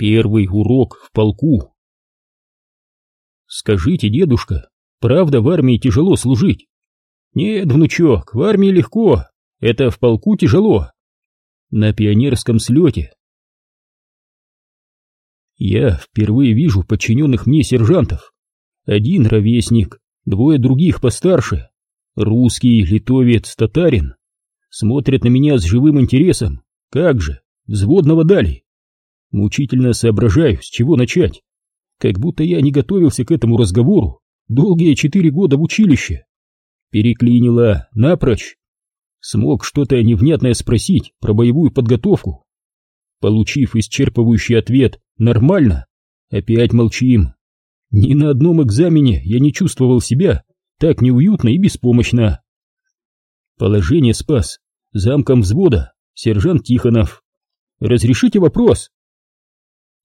Первый урок в полку. Скажите, дедушка, правда в армии тяжело служить? Нет, внучок, в армии легко, это в полку тяжело. На пионерском слете. Я впервые вижу подчиненных мне сержантов. Один ровесник, двое других постарше. Русский, литовец, татарин. Смотрят на меня с живым интересом. Как же, взводного дали. Мучительно соображаю, с чего начать. Как будто я не готовился к этому разговору долгие четыре года в училище. Переклинило напрочь. Смог что-то невнятное спросить про боевую подготовку. Получив исчерпывающий ответ «нормально», опять молчим. Ни на одном экзамене я не чувствовал себя так неуютно и беспомощно. Положение спас замком взвода сержант Тихонов. «Разрешите вопрос?»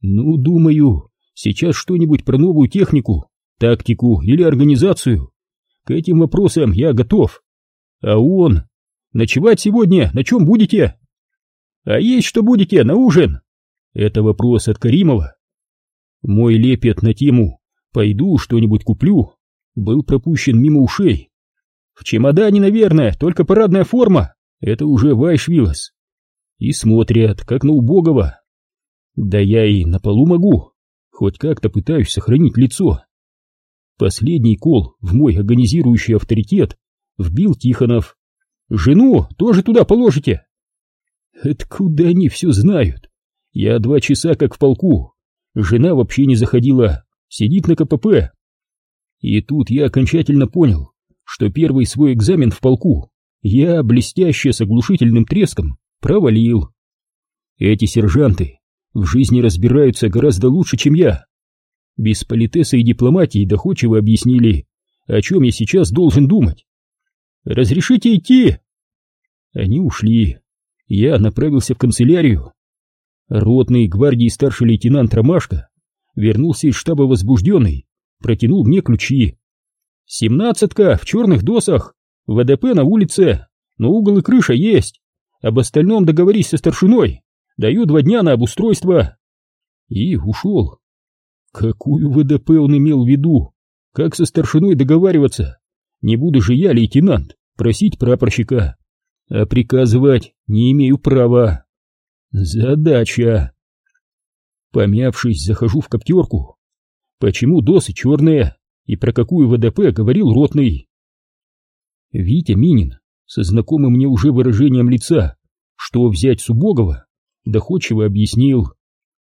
Ну, думаю, сейчас что-нибудь про новую технику, тактику или организацию. К этим вопросам я готов. А он... Ночевать сегодня на чем будете? А есть что будете на ужин? Это вопрос от Каримова. Мой лепет на тему «Пойду что-нибудь куплю» был пропущен мимо ушей. В чемодане, наверное, только парадная форма. Это уже Вайшвилос. И смотрят, как на убогого. Да я и на полу могу, хоть как-то пытаюсь сохранить лицо. Последний кол в мой агонизирующий авторитет вбил Тихонов. Жену тоже туда положите? Откуда они все знают? Я два часа как в полку. Жена вообще не заходила, сидит на КПП. И тут я окончательно понял, что первый свой экзамен в полку я, блестяще с оглушительным треском, провалил. Эти сержанты в жизни разбираются гораздо лучше, чем я. Без политеса и дипломатии доходчиво объяснили, о чем я сейчас должен думать. «Разрешите идти?» Они ушли. Я направился в канцелярию. Ротный гвардии старший лейтенант Ромашка вернулся из штаба возбужденный, протянул мне ключи. «Семнадцатка в черных досах, ВДП на улице, но угол и крыша есть. Об остальном договорись со старшиной». Даю два дня на обустройство. И ушел. Какую ВДП он имел в виду? Как со старшиной договариваться? Не буду же я, лейтенант, просить прапорщика. А приказывать не имею права. Задача. Помявшись, захожу в коптерку. Почему досы черные? И про какую ВДП говорил ротный? Витя Минин со знакомым мне уже выражением лица, что взять с убогого, доходчиво объяснил.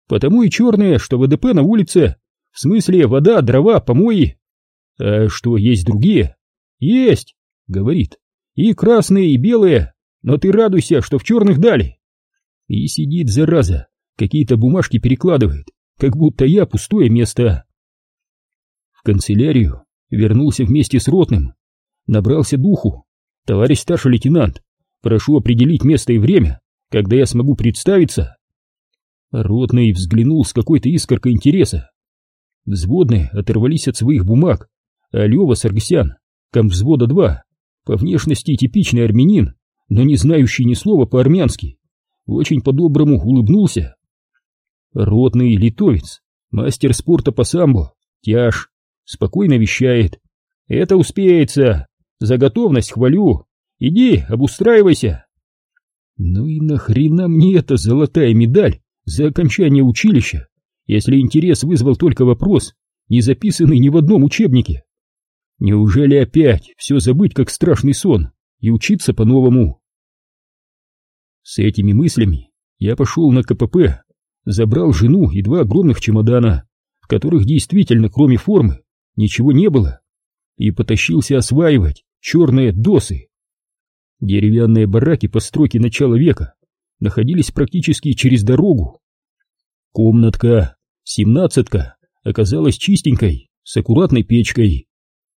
Потому и черные, что ВДП на улице, в смысле вода, дрова, помои. А что, есть другие? Есть, говорит, и красные, и белые, но ты радуйся, что в черных дали. И сидит, зараза, какие-то бумажки перекладывает, как будто я пустое место. В канцелярию вернулся вместе с ротным, набрался духу. Товарищ старший лейтенант, прошу определить место и время, когда я смогу представиться. Ротный взглянул с какой-то искоркой интереса. Взводные оторвались от своих бумаг, а Лева Саргсян, комвзвода 2, по внешности типичный армянин, но не знающий ни слова по-армянски, очень по-доброму улыбнулся. Ротный литовец, мастер спорта по самбо, тяж, спокойно вещает. «Это успеется! За готовность хвалю! Иди, обустраивайся!» Ну и нахрена мне эта золотая медаль за окончание училища, если интерес вызвал только вопрос, не записанный ни в одном учебнике? Неужели опять все забыть как страшный сон и учиться по-новому? С этими мыслями я пошел на КПП, забрал жену и два огромных чемодана, в которых действительно, кроме формы, ничего не было, и потащился осваивать черные досы. Деревянные бараки постройки начала века находились практически через дорогу. Комнатка, семнадцатка, оказалась чистенькой, с аккуратной печкой.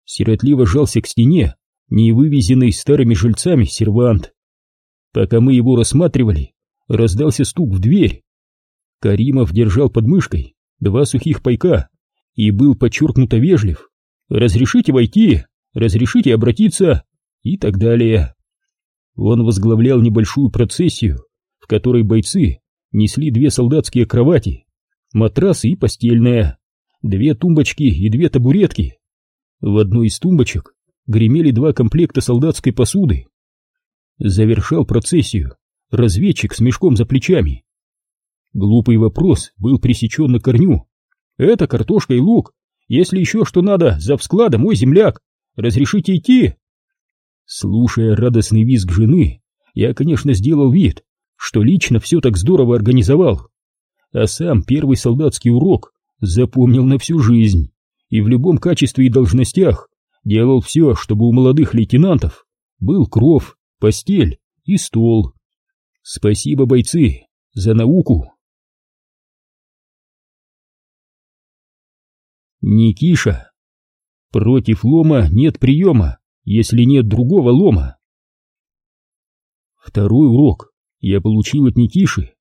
Сиротливо жался к стене, не вывезенный старыми жильцами сервант. Пока мы его рассматривали, раздался стук в дверь. Каримов держал под мышкой два сухих пайка и был подчеркнуто вежлив. «Разрешите войти? Разрешите обратиться?» и так далее. Он возглавлял небольшую процессию, в которой бойцы несли две солдатские кровати. матрасы и постельная, две тумбочки и две табуретки. В одной из тумбочек гремели два комплекта солдатской посуды. Завершал процессию разведчик с мешком за плечами. Глупый вопрос был пресечен на корню. «Это картошка и лук. Если еще что надо, за вскладом, мой земляк. Разрешите идти?» Слушая радостный визг жены, я, конечно, сделал вид, что лично все так здорово организовал. А сам первый солдатский урок запомнил на всю жизнь и в любом качестве и должностях делал все, чтобы у молодых лейтенантов был кров, постель и стол. Спасибо, бойцы, за науку. Никиша. Против лома нет приема, если нет другого лома. Второй урок я получил от Никиши,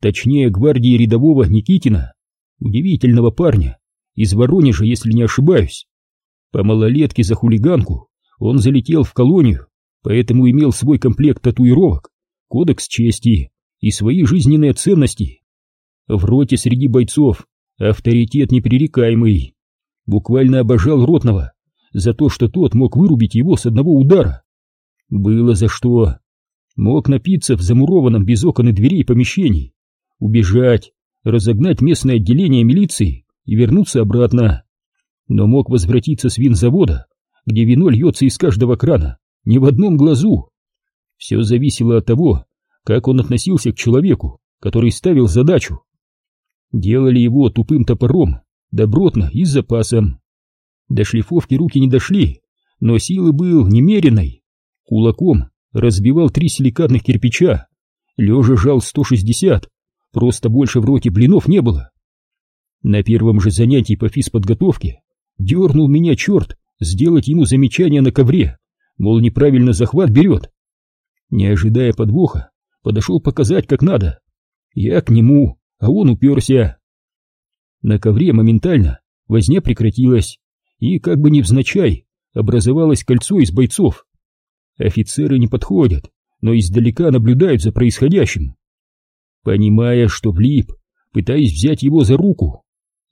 точнее гвардии рядового Никитина, удивительного парня, из Воронежа, если не ошибаюсь. По малолетке за хулиганку он залетел в колонию, поэтому имел свой комплект татуировок, кодекс чести и свои жизненные ценности. В роте среди бойцов авторитет непререкаемый. Буквально обожал Ротного за то, что тот мог вырубить его с одного удара. Было за что. Мог напиться в замурованном без окон и дверей помещении, убежать, разогнать местное отделение милиции и вернуться обратно. Но мог возвратиться с винзавода, где вино льется из каждого крана, ни в одном глазу. Все зависело от того, как он относился к человеку, который ставил задачу. Делали его тупым топором, добротно и с запасом. До шлифовки руки не дошли, но силы был немеренной. Кулаком разбивал три силикатных кирпича, лежа жал 160, просто больше в роте блинов не было. На первом же занятии по физподготовке дернул меня черт сделать ему замечание на ковре, мол, неправильно захват берет. Не ожидая подвоха, подошел показать, как надо. Я к нему, а он уперся. На ковре моментально возня прекратилась, и, как бы невзначай, образовалось кольцо из бойцов. Офицеры не подходят, но издалека наблюдают за происходящим. Понимая, что влип, пытаясь взять его за руку.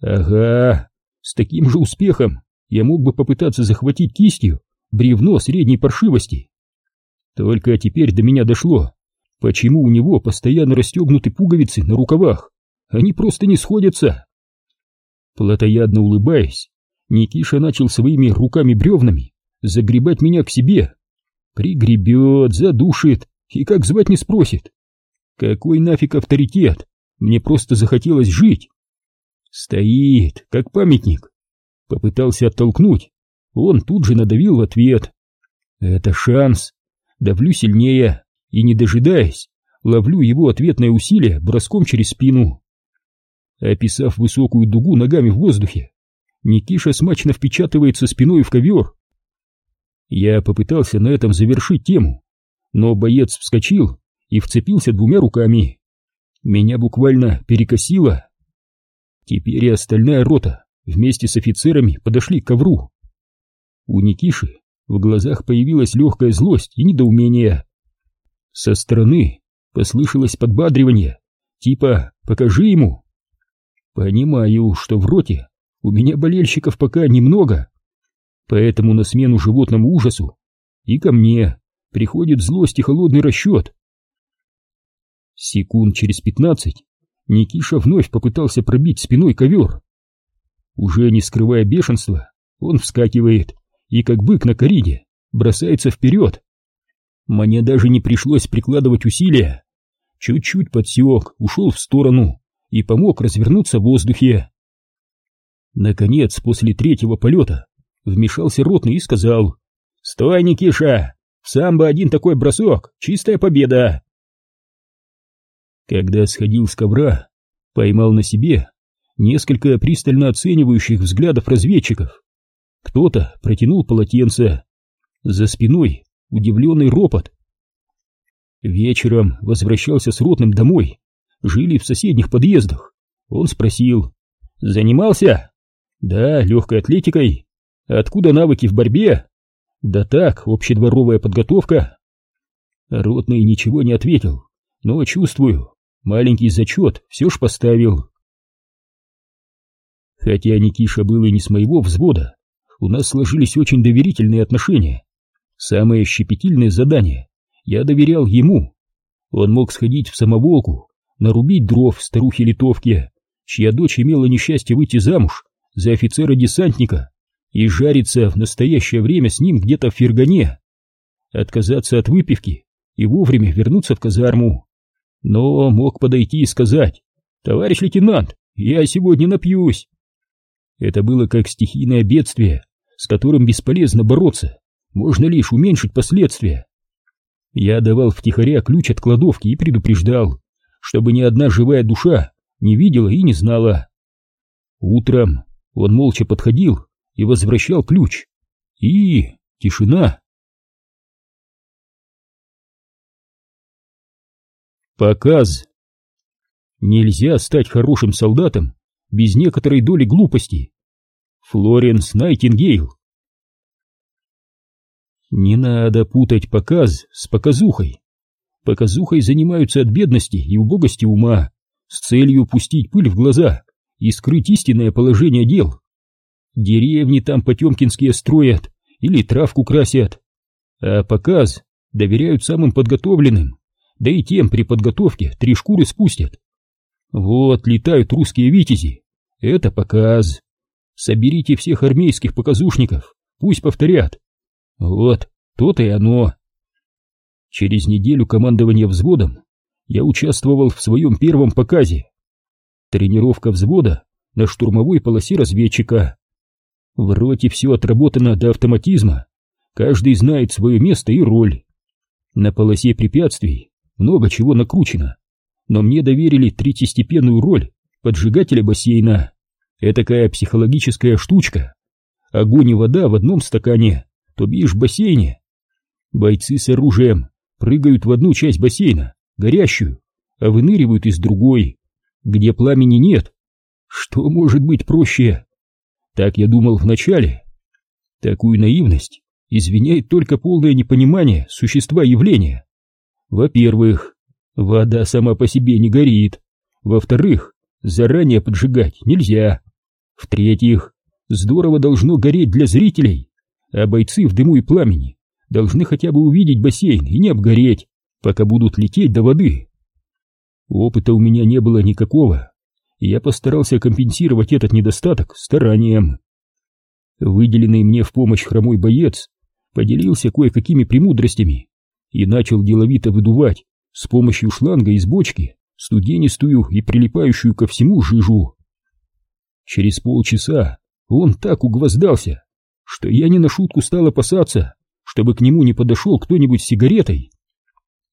Ага, с таким же успехом я мог бы попытаться захватить кистью бревно средней паршивости. Только теперь до меня дошло, почему у него постоянно расстегнуты пуговицы на рукавах. Они просто не сходятся. Платоядно улыбаясь, Никиша начал своими руками-бревнами загребать меня к себе. Пригребет, задушит и как звать не спросит. Какой нафиг авторитет? Мне просто захотелось жить. Стоит, как памятник. Попытался оттолкнуть. Он тут же надавил в ответ. Это шанс. Давлю сильнее и, не дожидаясь, ловлю его ответное усилие броском через спину. Описав высокую дугу ногами в воздухе, Никиша смачно впечатывается спиной в ковер. Я попытался на этом завершить тему, но боец вскочил и вцепился двумя руками. Меня буквально перекосило. Теперь и остальная рота вместе с офицерами подошли к ковру. У Никиши в глазах появилась легкая злость и недоумение. Со стороны послышалось подбадривание, типа «покажи ему». Понимаю, что в роте у меня болельщиков пока немного, поэтому на смену животному ужасу и ко мне приходит злость и холодный расчет. Секунд через пятнадцать Никиша вновь попытался пробить спиной ковер. Уже не скрывая бешенства, он вскакивает и, как бык на кориде, бросается вперед. Мне даже не пришлось прикладывать усилия. Чуть-чуть подсек, ушел в сторону и помог развернуться в воздухе. Наконец, после третьего полета, вмешался ротный и сказал «Стой, Никиша! Сам бы один такой бросок! Чистая победа!» Когда сходил с ковра, поймал на себе несколько пристально оценивающих взглядов разведчиков. Кто-то протянул полотенце. За спиной удивленный ропот. Вечером возвращался с ротным домой. Жили в соседних подъездах. Он спросил. «Занимался?» «Да, легкой атлетикой. Откуда навыки в борьбе?» «Да так, общедворовая подготовка». Ротный ничего не ответил, но чувствую, маленький зачет все ж поставил. Хотя Никиша был и не с моего взвода, у нас сложились очень доверительные отношения. Самое щепетильное задание я доверял ему. Он мог сходить в самоволку, нарубить дров старухе-литовке, чья дочь имела несчастье выйти замуж за офицера-десантника и жариться в настоящее время с ним где-то в Фергане, отказаться от выпивки и вовремя вернуться в казарму. Но мог подойти и сказать, «Товарищ лейтенант, я сегодня напьюсь». Это было как стихийное бедствие, с которым бесполезно бороться, можно лишь уменьшить последствия. Я давал втихаря ключ от кладовки и предупреждал, чтобы ни одна живая душа не видела и не знала. Утром он молча подходил и возвращал ключ. И тишина. Показ. Нельзя стать хорошим солдатом без некоторой доли глупости. Флоренс Найтингейл. Не надо путать показ с показухой. Показухой занимаются от бедности и убогости ума, с целью пустить пыль в глаза и скрыть истинное положение дел. Деревни там потемкинские строят или травку красят, а показ доверяют самым подготовленным, да и тем при подготовке три шкуры спустят. Вот летают русские витязи, это показ. Соберите всех армейских показушников, пусть повторят. Вот, то-то и оно. Через неделю командования взводом я участвовал в своем первом показе. Тренировка взвода на штурмовой полосе разведчика. В роте все отработано до автоматизма. Каждый знает свое место и роль. На полосе препятствий много чего накручено, но мне доверили третьестепенную роль поджигателя бассейна. Этакая психологическая штучка. Огонь и вода в одном стакане, то бишь бассейне. Бойцы с оружием прыгают в одну часть бассейна, горящую, а выныривают из другой, где пламени нет. Что может быть проще? Так я думал вначале. Такую наивность извиняет только полное непонимание существа явления. Во-первых, вода сама по себе не горит. Во-вторых, заранее поджигать нельзя. В-третьих, здорово должно гореть для зрителей, а бойцы в дыму и пламени должны хотя бы увидеть бассейн и не обгореть, пока будут лететь до воды. Опыта у меня не было никакого, и я постарался компенсировать этот недостаток старанием. Выделенный мне в помощь хромой боец поделился кое-какими премудростями и начал деловито выдувать с помощью шланга из бочки студенистую и прилипающую ко всему жижу. Через полчаса он так угвоздался, что я не на шутку стал опасаться, чтобы к нему не подошел кто-нибудь с сигаретой.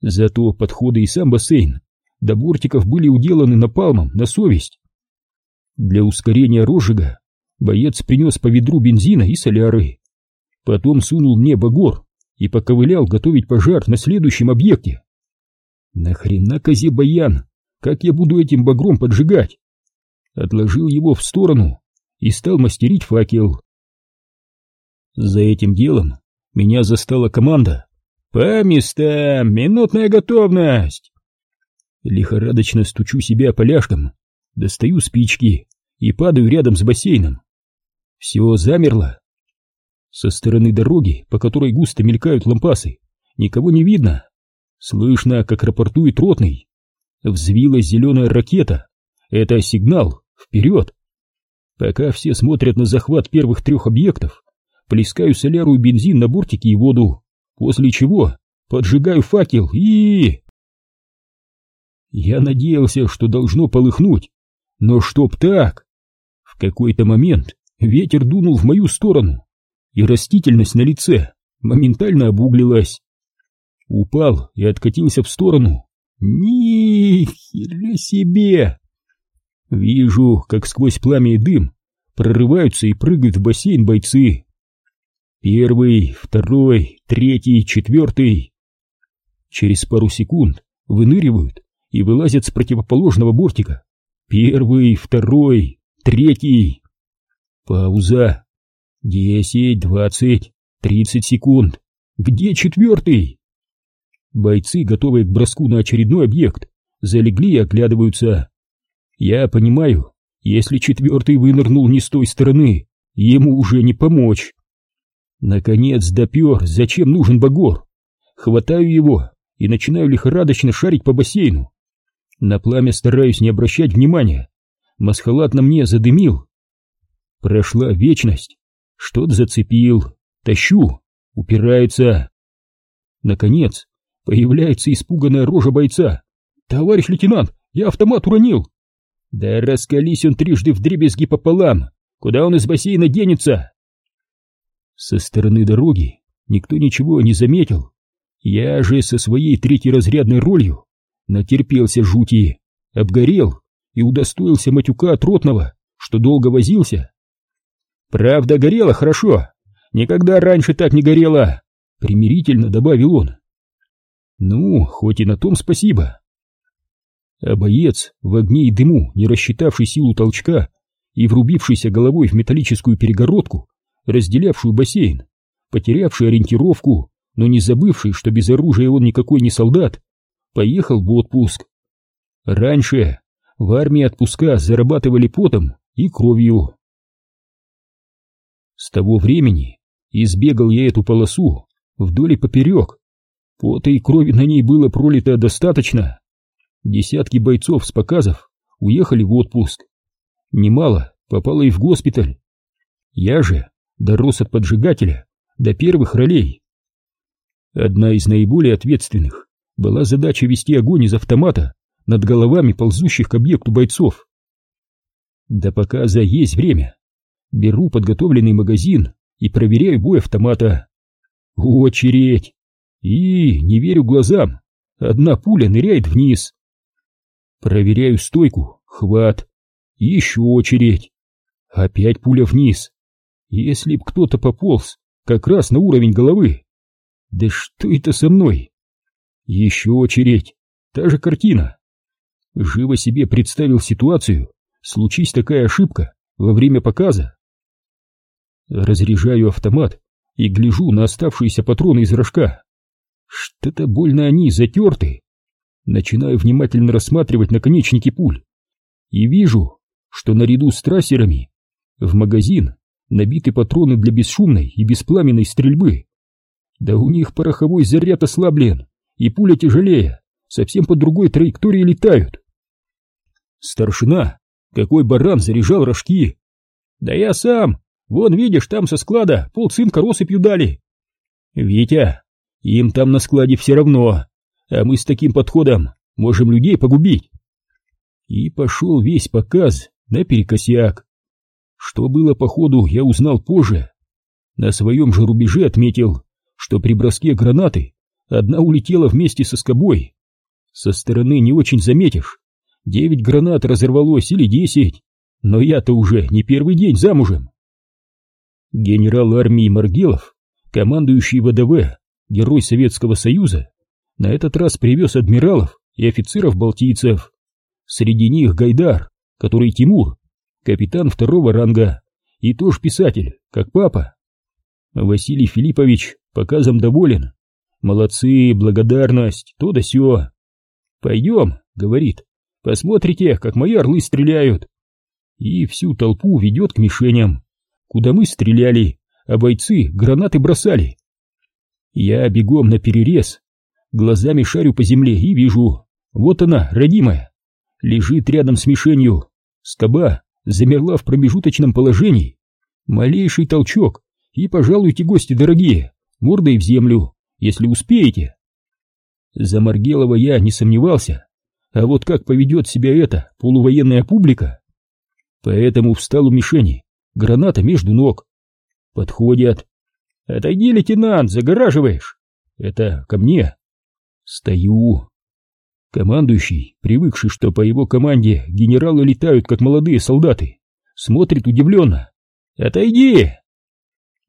Зато подходы и сам бассейн до бортиков были уделаны напалмом на совесть. Для ускорения розжига боец принес по ведру бензина и соляры. Потом сунул мне багор и поковылял готовить пожар на следующем объекте. Нахрена козе баян? Как я буду этим багром поджигать? Отложил его в сторону и стал мастерить факел. За этим делом меня застала команда. «По местам! Минутная готовность!» Лихорадочно стучу себя поляшком, достаю спички и падаю рядом с бассейном. Все замерло. Со стороны дороги, по которой густо мелькают лампасы, никого не видно. Слышно, как рапортует ротный. Взвилась зеленая ракета. Это сигнал. Вперед! Пока все смотрят на захват первых трех объектов, плескаю соляру и бензин на бортики и воду, после чего поджигаю факел и... Я надеялся, что должно полыхнуть, но чтоб так! В какой-то момент ветер дунул в мою сторону, и растительность на лице моментально обуглилась. Упал и откатился в сторону. Ни себе! Вижу, как сквозь пламя и дым прорываются и прыгают в бассейн бойцы. Первый, второй, третий, четвертый. Через пару секунд выныривают и вылазят с противоположного бортика. Первый, второй, третий. Пауза. Десять, двадцать, тридцать секунд. Где четвертый? Бойцы, готовые к броску на очередной объект, залегли и оглядываются. Я понимаю, Если четвертый вынырнул не с той стороны, ему уже не помочь. Наконец допер, зачем нужен Багор. Хватаю его и начинаю лихорадочно шарить по бассейну. На пламя стараюсь не обращать внимания. Масхалат на мне задымил. Прошла вечность. Что-то зацепил. Тащу. Упирается. Наконец, появляется испуганная рожа бойца. «Товарищ лейтенант, я автомат уронил!» «Да раскались он трижды в дребезги пополам! Куда он из бассейна денется?» Со стороны дороги никто ничего не заметил. Я же со своей третьеразрядной ролью натерпелся жути, обгорел и удостоился матюка от ротного, что долго возился. «Правда, горело хорошо. Никогда раньше так не горело», — примирительно добавил он. «Ну, хоть и на том спасибо». А боец, в огне и дыму, не рассчитавший силу толчка и врубившийся головой в металлическую перегородку, разделявшую бассейн, потерявший ориентировку, но не забывший, что без оружия он никакой не солдат, поехал в отпуск. Раньше в армии отпуска зарабатывали потом и кровью. С того времени избегал я эту полосу вдоль и поперек. Пота и крови на ней было пролито достаточно. Десятки бойцов с показов уехали в отпуск. Немало попало и в госпиталь. Я же дорос от поджигателя до первых ролей. Одна из наиболее ответственных была задача вести огонь из автомата над головами ползущих к объекту бойцов. До показа есть время. Беру подготовленный магазин и проверяю бой автомата. Очередь! И не верю глазам. Одна пуля ныряет вниз. Проверяю стойку, хват. Еще очередь. Опять пуля вниз. Если б кто-то пополз, как раз на уровень головы. Да что это со мной? Еще очередь. Та же картина. Живо себе представил ситуацию, случись такая ошибка во время показа. Разряжаю автомат и гляжу на оставшиеся патроны из рожка. Что-то больно они затерты. Начинаю внимательно рассматривать наконечники пуль и вижу, что наряду с трассерами в магазин набиты патроны для бесшумной и беспламенной стрельбы. Да у них пороховой заряд ослаблен, и пуля тяжелее, совсем по другой траектории летают. Старшина, какой баран заряжал рожки. Да я сам, вон видишь, там со склада полцинка россыпью дали. Витя, им там на складе все равно, а мы с таким подходом можем людей погубить. И пошел весь показ наперекосяк. Что было по ходу, я узнал позже. На своем же рубеже отметил, что при броске гранаты одна улетела вместе со скобой. Со стороны не очень заметишь. Девять гранат разорвалось или десять, но я-то уже не первый день замужем. Генерал армии Маргелов, командующий ВДВ, герой Советского Союза, на этот раз привез адмиралов и офицеров-балтийцев. Среди них Гайдар, который Тимур, капитан второго ранга, и тоже писатель, как папа. Василий Филиппович показом доволен. Молодцы, благодарность, то да сё. Пойдем, говорит, посмотрите, как мои орлы стреляют. И всю толпу ведет к мишеням, куда мы стреляли, а бойцы гранаты бросали. Я бегом на перерез, глазами шарю по земле и вижу, вот она, родимая, лежит рядом с мишенью, скоба замерла в промежуточном положении. Малейший толчок, и пожалуйте, гости дорогие, мордой в землю, если успеете. За Маргелова я не сомневался, а вот как поведет себя эта полувоенная публика? Поэтому встал у мишени, граната между ног. Подходят. «Отойди, лейтенант, загораживаешь!» «Это ко мне!» Стою. Командующий, привыкший, что по его команде генералы летают, как молодые солдаты, смотрит удивленно. «Отойди!»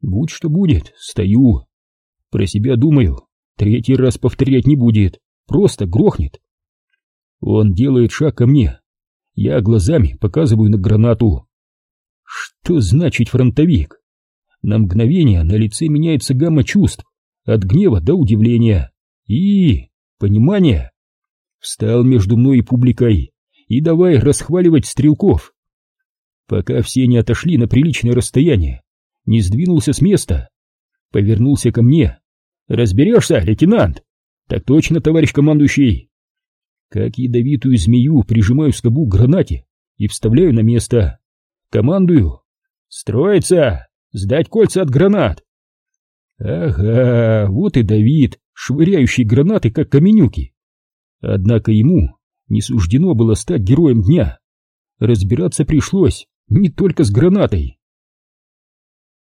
Будь что будет, стою. Про себя думаю, третий раз повторять не будет, просто грохнет. Он делает шаг ко мне. Я глазами показываю на гранату. Что значит фронтовик? На мгновение на лице меняется гамма чувств, от гнева до удивления и понимания. Встал между мной и публикой и давай расхваливать стрелков. пока все не отошли на приличное расстояние, не сдвинулся с места, повернулся ко мне. «Разберешься, лейтенант?» «Так точно, товарищ командующий!» Как ядовитую змею прижимаю скобу к гранате и вставляю на место. Командую. «Строиться! Сдать кольца от гранат!» Ага, вот и Давид, швыряющий гранаты, как каменюки. Однако ему не суждено было стать героем дня. Разбираться пришлось не только с гранатой.